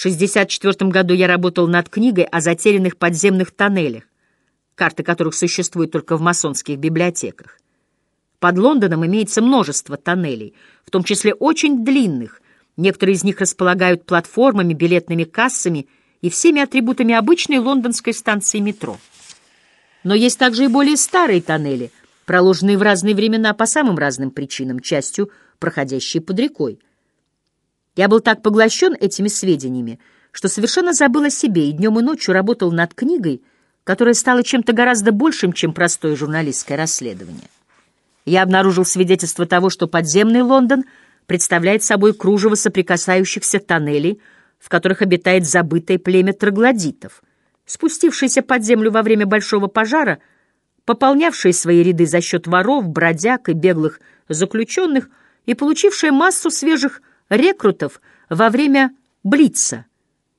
В 1964 году я работал над книгой о затерянных подземных тоннелях, карты которых существуют только в масонских библиотеках. Под Лондоном имеется множество тоннелей, в том числе очень длинных. Некоторые из них располагают платформами, билетными кассами и всеми атрибутами обычной лондонской станции метро. Но есть также и более старые тоннели, проложенные в разные времена по самым разным причинам, частью проходящие под рекой. Я был так поглощен этими сведениями, что совершенно забыл о себе и днем и ночью работал над книгой, которая стала чем-то гораздо большим, чем простое журналистское расследование. Я обнаружил свидетельство того, что подземный Лондон представляет собой кружево соприкасающихся тоннелей, в которых обитает забытое племя троглодитов, спустившееся под землю во время большого пожара, пополнявшее свои ряды за счет воров, бродяг и беглых заключенных и получившее массу свежих рекрутов во время Блица,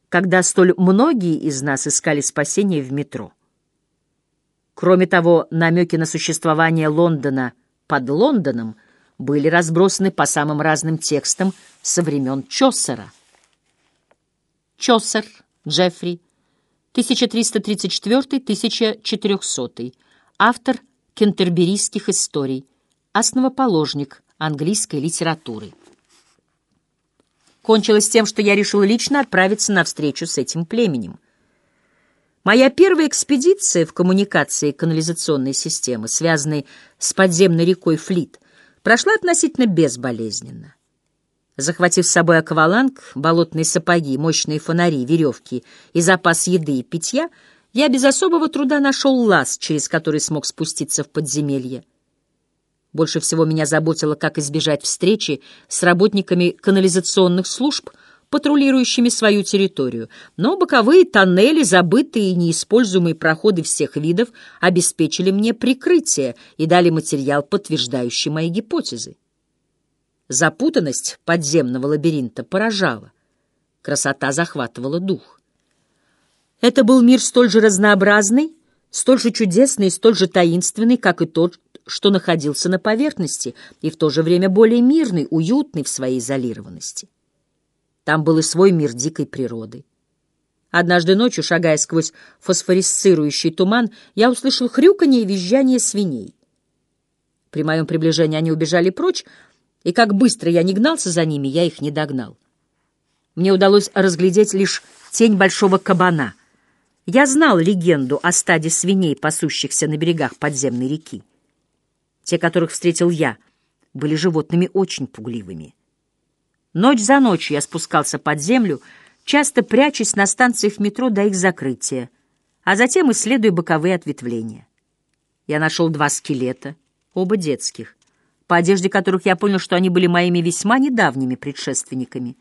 когда столь многие из нас искали спасения в метро. Кроме того, намеки на существование Лондона под Лондоном были разбросаны по самым разным текстам со времен Чосера. Чосер, Джеффри, 1334-1400, автор кентерберийских историй, основоположник английской литературы. Кончилось тем, что я решил лично отправиться на встречу с этим племенем. Моя первая экспедиция в коммуникации канализационной системы, связанной с подземной рекой Флит, прошла относительно безболезненно. Захватив с собой акваланг, болотные сапоги, мощные фонари, веревки и запас еды и питья, я без особого труда нашел лаз, через который смог спуститься в подземелье. Больше всего меня заботило, как избежать встречи с работниками канализационных служб, патрулирующими свою территорию, но боковые тоннели, забытые и неиспользуемые проходы всех видов обеспечили мне прикрытие и дали материал, подтверждающий мои гипотезы. Запутанность подземного лабиринта поражала, красота захватывала дух. Это был мир столь же разнообразный, столь же чудесный и столь же таинственный, как и тот, что находился на поверхности, и в то же время более мирный, уютный в своей изолированности. Там был и свой мир дикой природы. Однажды ночью, шагая сквозь фосфорисцирующий туман, я услышал хрюканье и визжание свиней. При моем приближении они убежали прочь, и как быстро я не гнался за ними, я их не догнал. Мне удалось разглядеть лишь тень большого кабана. Я знал легенду о стаде свиней, пасущихся на берегах подземной реки. Те, которых встретил я, были животными очень пугливыми. Ночь за ночью я спускался под землю, часто прячась на станциях метро до их закрытия, а затем исследуя боковые ответвления. Я нашел два скелета, оба детских, по одежде которых я понял, что они были моими весьма недавними предшественниками.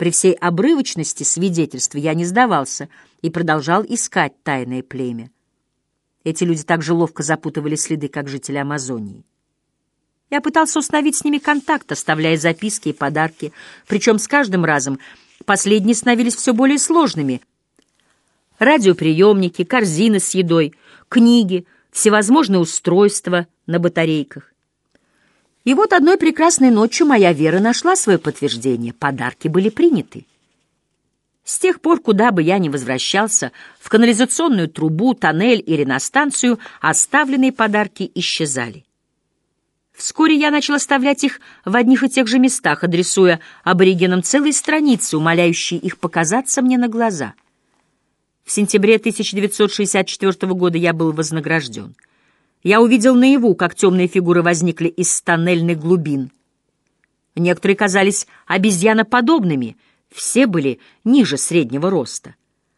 При всей обрывочности свидетельств я не сдавался и продолжал искать тайное племя. Эти люди так же ловко запутывали следы, как жители Амазонии. Я пытался установить с ними контакт, оставляя записки и подарки, причем с каждым разом последние становились все более сложными. Радиоприемники, корзины с едой, книги, всевозможные устройства на батарейках. И вот одной прекрасной ночью моя вера нашла свое подтверждение. Подарки были приняты. С тех пор, куда бы я ни возвращался, в канализационную трубу, тоннель или на станцию, оставленные подарки исчезали. Вскоре я начал оставлять их в одних и тех же местах, адресуя аборигенам целые страницы, умоляющие их показаться мне на глаза. В сентябре 1964 года я был вознагражден. Я увидел наяву, как темные фигуры возникли из тоннельных глубин. Некоторые казались обезьяноподобными — все были ниже среднего роста.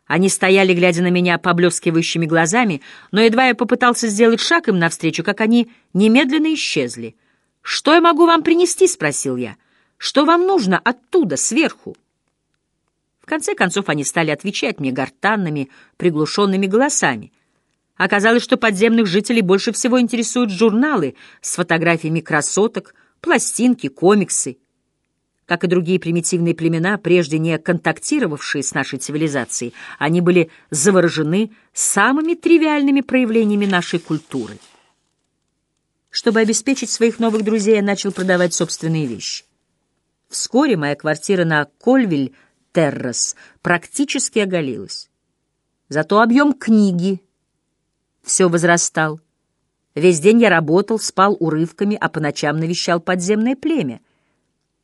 Они стояли, глядя на меня поблескивающими глазами, но едва я попытался сделать шаг им навстречу, как они немедленно исчезли. «Что я могу вам принести?» — спросил я. «Что вам нужно оттуда, сверху?» В конце концов они стали отвечать мне гортанными, приглушенными голосами. Оказалось, что подземных жителей больше всего интересуют журналы с фотографиями красоток, пластинки, комиксы — как и другие примитивные племена, прежде не контактировавшие с нашей цивилизацией, они были заворожены самыми тривиальными проявлениями нашей культуры. Чтобы обеспечить своих новых друзей, я начал продавать собственные вещи. Вскоре моя квартира на Кольвиль Террас практически оголилась. Зато объем книги все возрастал. Весь день я работал, спал урывками, а по ночам навещал подземное племя.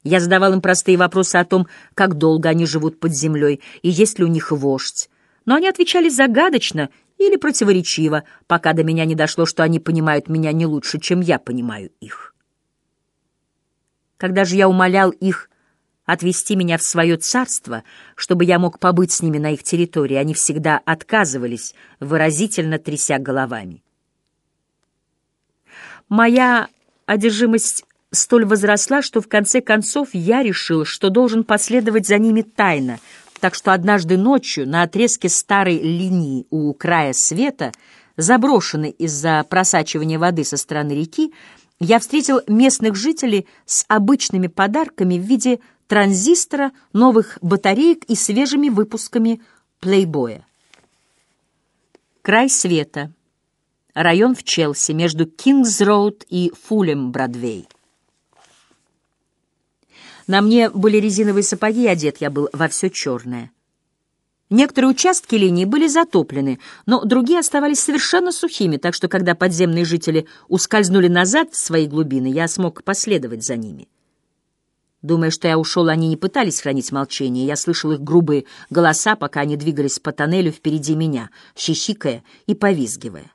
Я задавал им простые вопросы о том, как долго они живут под землей и есть ли у них вождь. Но они отвечали загадочно или противоречиво, пока до меня не дошло, что они понимают меня не лучше, чем я понимаю их. Когда же я умолял их отвести меня в свое царство, чтобы я мог побыть с ними на их территории, они всегда отказывались, выразительно тряся головами. Моя одержимость столь возросла, что в конце концов я решил, что должен последовать за ними тайно, так что однажды ночью на отрезке старой линии у края света, заброшенной из-за просачивания воды со стороны реки, я встретил местных жителей с обычными подарками в виде транзистора, новых батареек и свежими выпусками плейбоя. Край света. Район в Челси, между Кингс-Роуд и Фулем-Бродвей. На мне были резиновые сапоги, одет я был во все черное. Некоторые участки линии были затоплены, но другие оставались совершенно сухими, так что когда подземные жители ускользнули назад в свои глубины, я смог последовать за ними. Думая, что я ушел, они не пытались хранить молчание. Я слышал их грубые голоса, пока они двигались по тоннелю впереди меня, щищикая и повизгивая.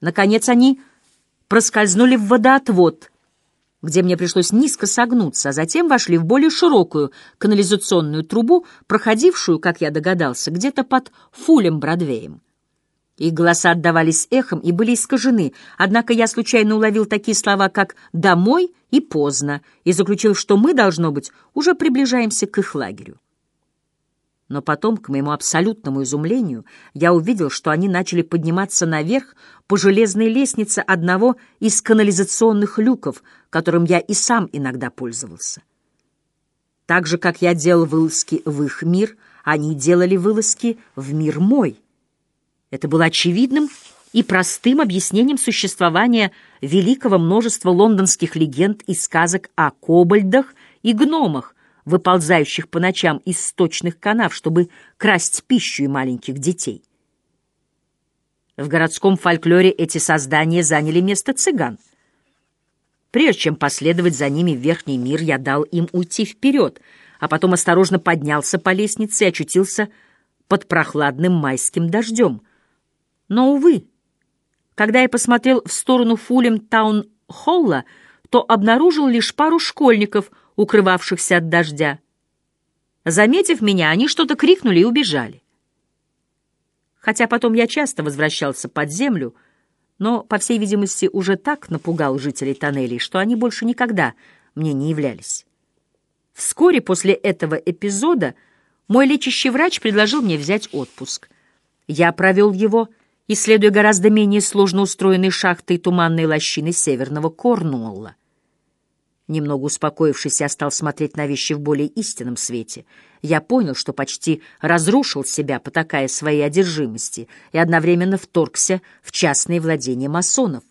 Наконец они проскользнули в водоотвод, где мне пришлось низко согнуться, а затем вошли в более широкую канализационную трубу, проходившую, как я догадался, где-то под Фулем-Бродвеем. Их голоса отдавались эхом и были искажены, однако я случайно уловил такие слова, как «домой» и «поздно», и заключил, что мы, должно быть, уже приближаемся к их лагерю. Но потом, к моему абсолютному изумлению, я увидел, что они начали подниматься наверх по железной лестнице одного из канализационных люков, которым я и сам иногда пользовался. Так же, как я делал вылазки в их мир, они делали вылазки в мир мой — это было очевидным и простым объяснением существования великого множества лондонских легенд и сказок о кобальдах и гномах, выползающих по ночам из сточных канав, чтобы красть пищу и маленьких детей. В городском фольклоре эти создания заняли место цыган. Прежде чем последовать за ними в верхний мир, я дал им уйти вперед, а потом осторожно поднялся по лестнице и очутился под прохладным майским дождем — но, увы, когда я посмотрел в сторону Фулем-таун-холла, то обнаружил лишь пару школьников, укрывавшихся от дождя. Заметив меня, они что-то крикнули и убежали. Хотя потом я часто возвращался под землю, но, по всей видимости, уже так напугал жителей тоннелей, что они больше никогда мне не являлись. Вскоре после этого эпизода мой лечащий врач предложил мне взять отпуск. Я провел его исследуя гораздо менее сложно устроенные шахты и туманные лощины северного Корнуолла. Немного успокоившись, я стал смотреть на вещи в более истинном свете. Я понял, что почти разрушил себя, потакая своей одержимости, и одновременно вторгся в частные владения масонов.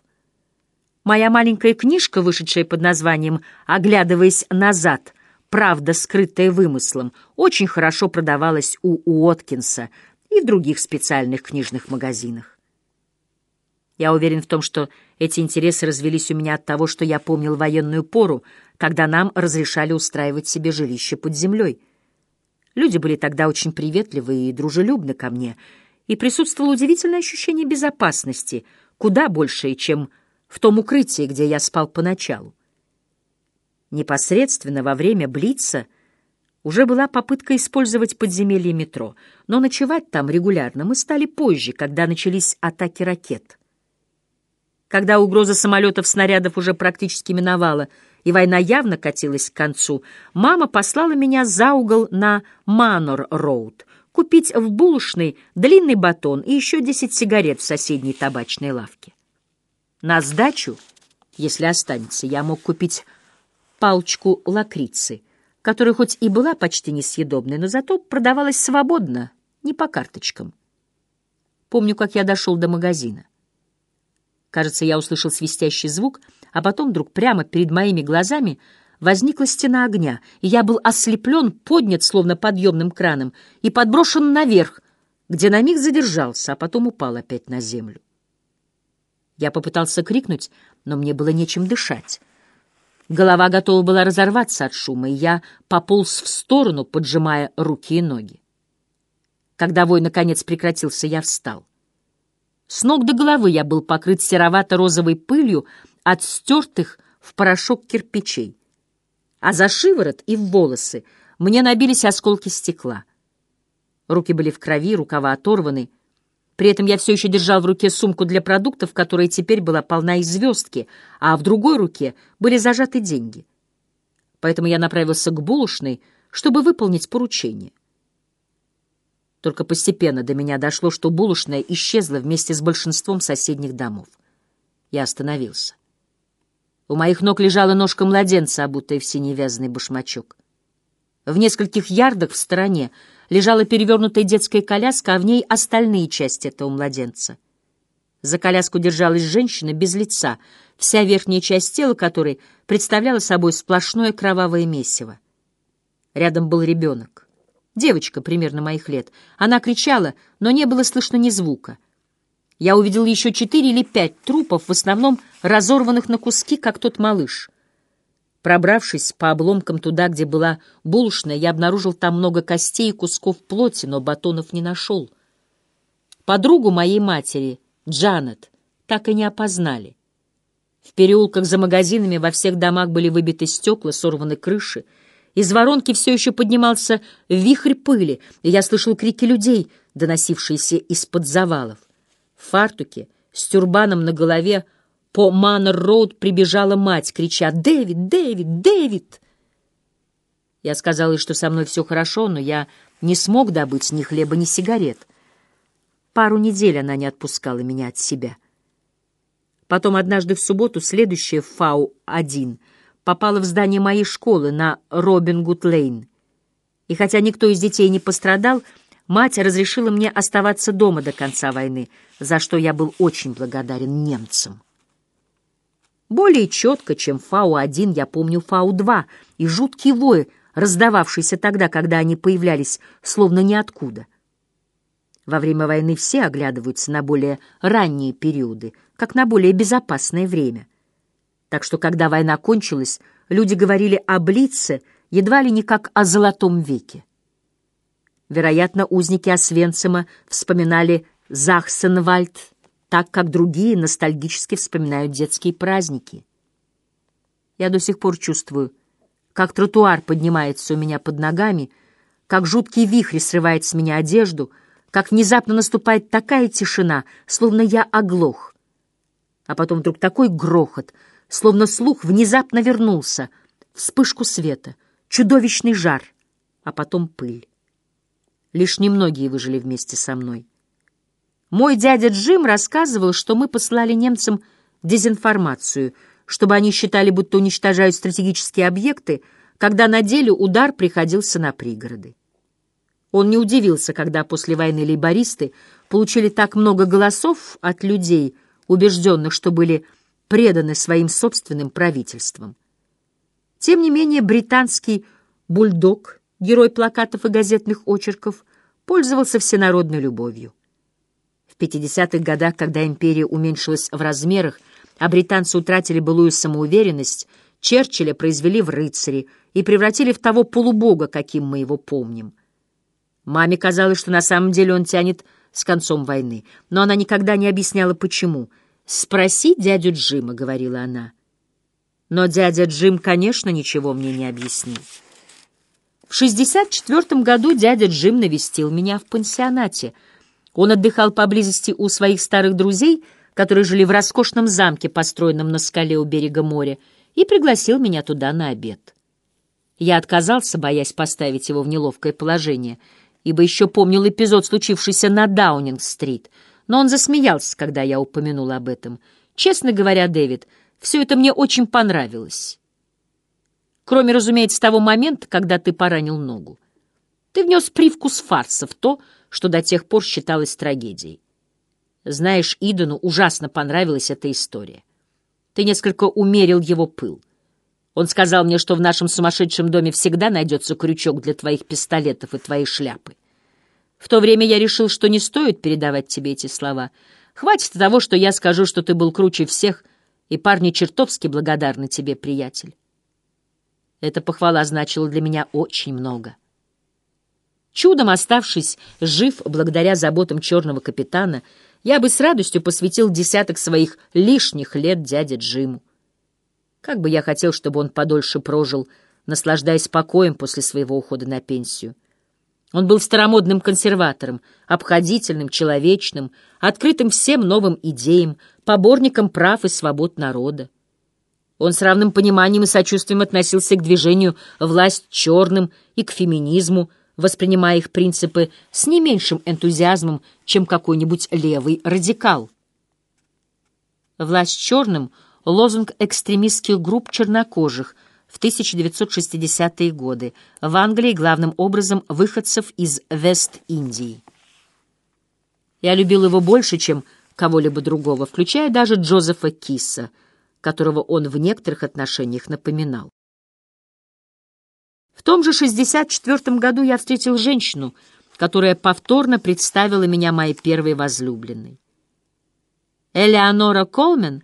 Моя маленькая книжка, вышедшая под названием «Оглядываясь назад», «Правда, скрытая вымыслом», очень хорошо продавалась у Уоткинса, и в других специальных книжных магазинах. Я уверен в том, что эти интересы развелись у меня от того, что я помнил военную пору, когда нам разрешали устраивать себе жилище под землей. Люди были тогда очень приветливы и дружелюбны ко мне, и присутствовало удивительное ощущение безопасности, куда большее, чем в том укрытии, где я спал поначалу. Непосредственно во время Блица — уже была попытка использовать подземелье метро, но ночевать там регулярно мы стали позже, когда начались атаки ракет. Когда угроза самолетов-снарядов уже практически миновала, и война явно катилась к концу, мама послала меня за угол на Манор-Роуд купить в булочной длинный батон и еще десять сигарет в соседней табачной лавке. На сдачу, если останется, я мог купить палочку лакрицы — которая хоть и была почти несъедобной, но зато продавалась свободно, не по карточкам. Помню, как я дошел до магазина. Кажется, я услышал свистящий звук, а потом вдруг прямо перед моими глазами возникла стена огня, и я был ослеплен, поднят, словно подъемным краном, и подброшен наверх, где на миг задержался, а потом упал опять на землю. Я попытался крикнуть, но мне было нечем дышать. Голова готова была разорваться от шума, и я пополз в сторону, поджимая руки и ноги. Когда вой наконец прекратился, я встал. С ног до головы я был покрыт серовато-розовой пылью от стертых в порошок кирпичей, а за шиворот и в волосы мне набились осколки стекла. Руки были в крови, рукава оторваны. При этом я все еще держал в руке сумку для продуктов, которая теперь была полна из звездки, а в другой руке были зажаты деньги. Поэтому я направился к булочной, чтобы выполнить поручение. Только постепенно до меня дошло, что булочная исчезла вместе с большинством соседних домов. Я остановился. У моих ног лежала ножка младенца, обутая в синий вязаный башмачок. В нескольких ярдах в стороне лежала перевернутая детская коляска, а в ней остальные части этого младенца. За коляску держалась женщина без лица, вся верхняя часть тела которой представляла собой сплошное кровавое месиво. Рядом был ребенок. Девочка примерно моих лет. Она кричала, но не было слышно ни звука. Я увидел еще четыре или пять трупов, в основном разорванных на куски, как тот малыш. Пробравшись по обломкам туда, где была булочная, я обнаружил там много костей и кусков плоти, но батонов не нашел. Подругу моей матери, Джанет, так и не опознали. В переулках за магазинами во всех домах были выбиты стекла, сорваны крыши — из воронки все еще поднимался вихрь пыли, и я слышал крики людей, доносившиеся из-под завалов. В фартуке, с тюрбаном на голове, по Маннер-Роуд прибежала мать, крича «Дэвид! Дэвид! Дэвид!». Я сказал ей, что со мной все хорошо, но я не смог добыть ни хлеба, ни сигарет. Пару недель она не отпускала меня от себя. Потом однажды в субботу, следующая ФАУ-1, попала в здание моей школы на Робин-Гуд-Лейн. И хотя никто из детей не пострадал, мать разрешила мне оставаться дома до конца войны, за что я был очень благодарен немцам. Более четко, чем Фау-1, я помню Фау-2 и жуткий вой, раздававшийся тогда, когда они появлялись, словно ниоткуда. Во время войны все оглядываются на более ранние периоды, как на более безопасное время. Так что, когда война кончилась, люди говорили о Блице едва ли не как о Золотом веке. Вероятно, узники Освенцима вспоминали Захсенвальд так, как другие ностальгически вспоминают детские праздники. Я до сих пор чувствую, как тротуар поднимается у меня под ногами, как жуткий вихрь срывает с меня одежду, как внезапно наступает такая тишина, словно я оглох. А потом вдруг такой грохот — словно слух внезапно вернулся, вспышку света, чудовищный жар, а потом пыль. Лишь немногие выжили вместе со мной. Мой дядя Джим рассказывал, что мы послали немцам дезинформацию, чтобы они считали, будто уничтожают стратегические объекты, когда на деле удар приходился на пригороды. Он не удивился, когда после войны лейбористы получили так много голосов от людей, убежденных, что были преданы своим собственным правительствам. Тем не менее, британский бульдог, герой плакатов и газетных очерков, пользовался всенародной любовью. В 50-х годах, когда империя уменьшилась в размерах, а британцы утратили былую самоуверенность, Черчилля произвели в рыцари и превратили в того полубога, каким мы его помним. Маме казалось, что на самом деле он тянет с концом войны, но она никогда не объясняла, почему — «Спроси дядю Джима», — говорила она. Но дядя Джим, конечно, ничего мне не объяснил. В 64 году дядя Джим навестил меня в пансионате. Он отдыхал поблизости у своих старых друзей, которые жили в роскошном замке, построенном на скале у берега моря, и пригласил меня туда на обед. Я отказался, боясь поставить его в неловкое положение, ибо еще помнил эпизод, случившийся на Даунинг-стрит — но он засмеялся, когда я упомянул об этом. Честно говоря, Дэвид, все это мне очень понравилось. Кроме, разумеется, того момента, когда ты поранил ногу. Ты внес привкус фарса в то, что до тех пор считалось трагедией. Знаешь, Идену ужасно понравилась эта история. Ты несколько умерил его пыл. Он сказал мне, что в нашем сумасшедшем доме всегда найдется крючок для твоих пистолетов и твоей шляпы. В то время я решил, что не стоит передавать тебе эти слова. Хватит того, что я скажу, что ты был круче всех, и парни чертовски благодарны тебе, приятель. Эта похвала значила для меня очень много. Чудом оставшись жив благодаря заботам черного капитана, я бы с радостью посвятил десяток своих лишних лет дяде Джиму. Как бы я хотел, чтобы он подольше прожил, наслаждаясь покоем после своего ухода на пенсию. Он был старомодным консерватором, обходительным, человечным, открытым всем новым идеям, поборником прав и свобод народа. Он с равным пониманием и сочувствием относился к движению «власть черным» и к феминизму, воспринимая их принципы с не меньшим энтузиазмом, чем какой-нибудь левый радикал. «Власть черным» — лозунг экстремистских групп чернокожих в 1960-е годы, в Англии главным образом выходцев из Вест-Индии. Я любил его больше, чем кого-либо другого, включая даже Джозефа Киса, которого он в некоторых отношениях напоминал. В том же 64 году я встретил женщину, которая повторно представила меня моей первой возлюбленной. Элеонора Колмен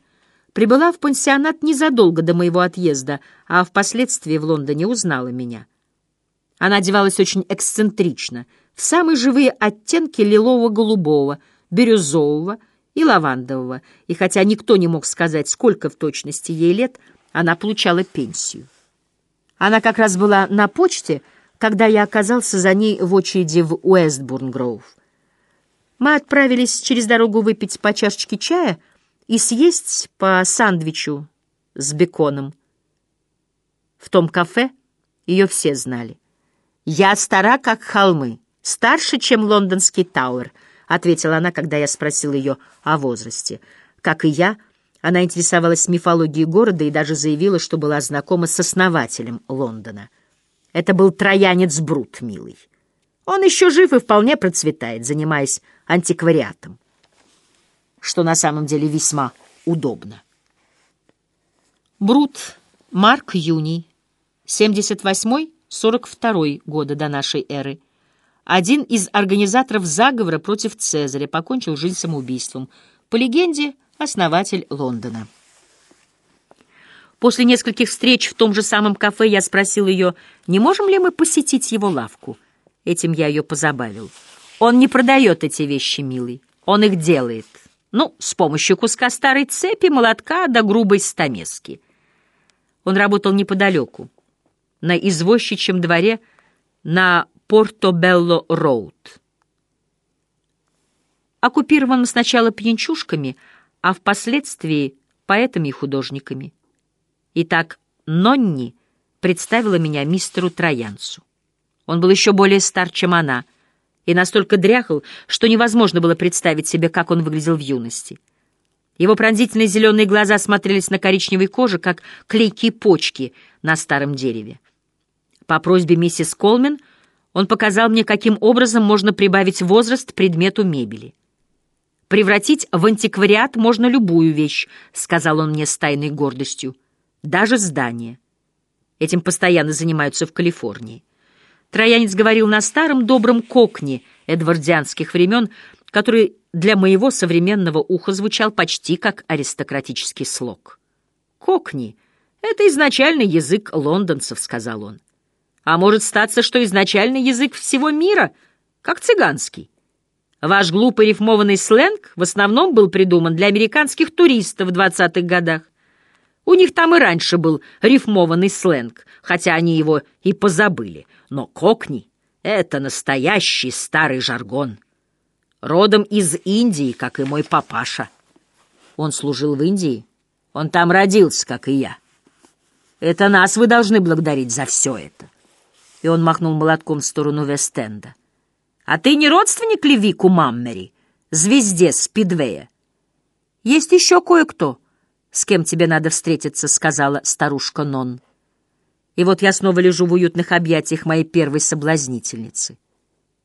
прибыла в пансионат незадолго до моего отъезда, а впоследствии в Лондоне узнала меня. Она одевалась очень эксцентрично, в самые живые оттенки лилово-голубого, бирюзового и лавандового, и хотя никто не мог сказать, сколько в точности ей лет, она получала пенсию. Она как раз была на почте, когда я оказался за ней в очереди в Уэстбурн-Гроув. Мы отправились через дорогу выпить по чашечке чая и съесть по сандвичу с беконом. В том кафе ее все знали. «Я стара, как холмы, старше, чем лондонский Тауэр», — ответила она, когда я спросил ее о возрасте. Как и я, — она интересовалась мифологией города и даже заявила, что была знакома с основателем Лондона. Это был троянец Брут, милый. Он еще жив и вполне процветает, занимаясь антиквариатом, что на самом деле весьма удобно. Брут, Марк Юний, 78-42 года до нашей эры. Один из организаторов заговора против Цезаря покончил жизнь самоубийством. По легенде, основатель Лондона. После нескольких встреч в том же самом кафе я спросил ее, не можем ли мы посетить его лавку. Этим я ее позабавил. Он не продает эти вещи, милый. Он их делает. Ну, с помощью куска старой цепи, молотка до грубой стамески. Он работал неподалеку, на извозчичьем дворе на Порто-Белло-Роуд. Оккупирован сначала пьянчушками, а впоследствии поэтами и художниками. Итак, Нонни представила меня мистеру Троянцу. Он был еще более стар, чем она, и настолько дряхл, что невозможно было представить себе, как он выглядел в юности. Его пронзительные зеленые глаза смотрелись на коричневой коже, как клейкие почки на старом дереве. По просьбе миссис Колмен он показал мне, каким образом можно прибавить возраст предмету мебели. Превратить в антиквариат можно любую вещь, сказал он мне с тайной гордостью. Даже здание. Этим постоянно занимаются в Калифорнии. Троянец говорил на старом добром кокне эдвардианских времен, который для моего современного уха звучал почти как аристократический слог. «Кокни — это изначальный язык лондонцев», — сказал он. «А может статься, что изначальный язык всего мира, как цыганский. Ваш глупый рифмованный сленг в основном был придуман для американских туристов в 20-х годах. У них там и раньше был рифмованный сленг, хотя они его и позабыли. Но кокни — это настоящий старый жаргон. Родом из Индии, как и мой папаша. Он служил в Индии. Он там родился, как и я. Это нас вы должны благодарить за все это. И он махнул молотком в сторону Вестенда. А ты не родственник ли Вику Маммери, звезде Спидвея? Есть еще кое-кто, с кем тебе надо встретиться, сказала старушка Нон. И вот я снова лежу в уютных объятиях моей первой соблазнительницы.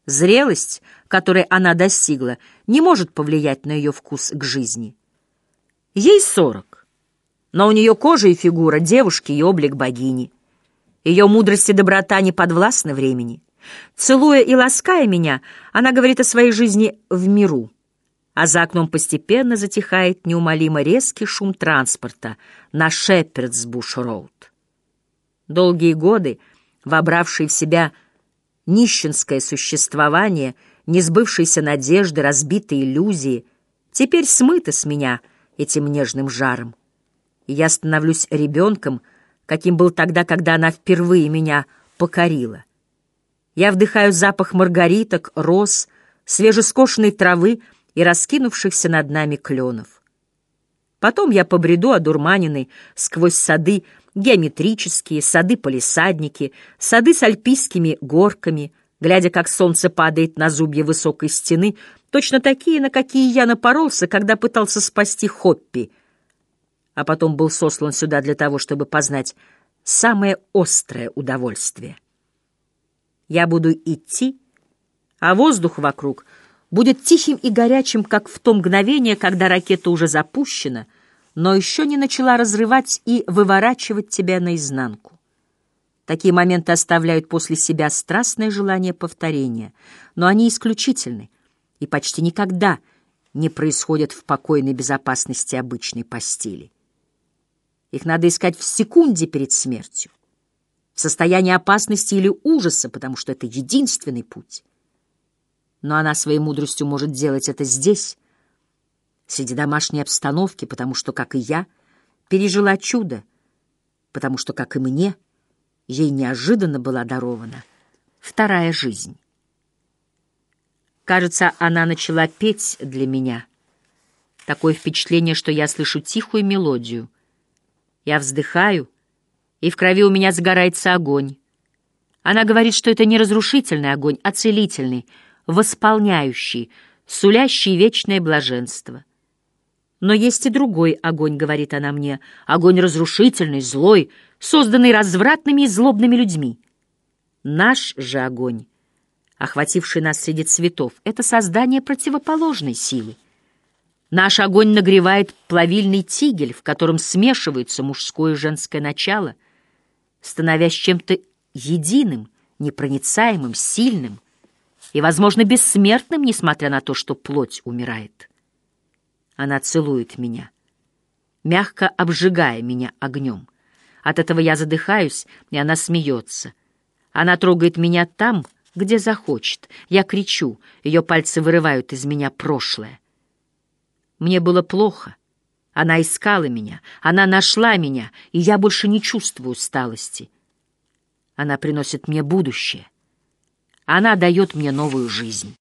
Зрелость, которой она достигла, не может повлиять на ее вкус к жизни. Ей сорок. Но у нее кожа и фигура девушки и облик богини. Ее мудрость и доброта не подвластны времени. Целуя и лаская меня, она говорит о своей жизни в миру, а за окном постепенно затихает неумолимо резкий шум транспорта на Шепердсбуш-роуд. Долгие годы, вобравшие в себя нищенское существование, несбывшиеся надежды, разбитые иллюзии, теперь смыты с меня этим нежным жаром. И я становлюсь ребенком, каким был тогда, когда она впервые меня покорила. Я вдыхаю запах маргариток, роз, свежескошенной травы и раскинувшихся над нами кленов. Потом я побреду одурманенный сквозь сады геометрические, сады-полисадники, сады с альпийскими горками, глядя, как солнце падает на зубья высокой стены, точно такие, на какие я напоролся, когда пытался спасти Хоппи, а потом был сослан сюда для того, чтобы познать самое острое удовольствие. Я буду идти, а воздух вокруг будет тихим и горячим, как в то мгновение, когда ракета уже запущена, но еще не начала разрывать и выворачивать тебя наизнанку. Такие моменты оставляют после себя страстное желание повторения, но они исключительны и почти никогда не происходят в покойной безопасности обычной постели. Их надо искать в секунде перед смертью в состоянии опасности или ужаса, потому что это единственный путь. Но она своей мудростью может делать это здесь, среди домашней обстановки, потому что, как и я, пережила чудо, потому что, как и мне, ей неожиданно была дарована вторая жизнь. Кажется, она начала петь для меня. Такое впечатление, что я слышу тихую мелодию. Я вздыхаю, и в крови у меня загорается огонь. Она говорит, что это не разрушительный огонь, а целительный, восполняющий, сулящий вечное блаженство. Но есть и другой огонь, говорит она мне, огонь разрушительный, злой, созданный развратными и злобными людьми. Наш же огонь, охвативший нас среди цветов, это создание противоположной силы. Наш огонь нагревает плавильный тигель, в котором смешиваются мужское и женское начало — становясь чем-то единым, непроницаемым, сильным и, возможно, бессмертным, несмотря на то, что плоть умирает. Она целует меня, мягко обжигая меня огнем. От этого я задыхаюсь, и она смеется. Она трогает меня там, где захочет. Я кричу, ее пальцы вырывают из меня прошлое. Мне было плохо. Она искала меня, она нашла меня, и я больше не чувствую усталости. Она приносит мне будущее. Она дает мне новую жизнь.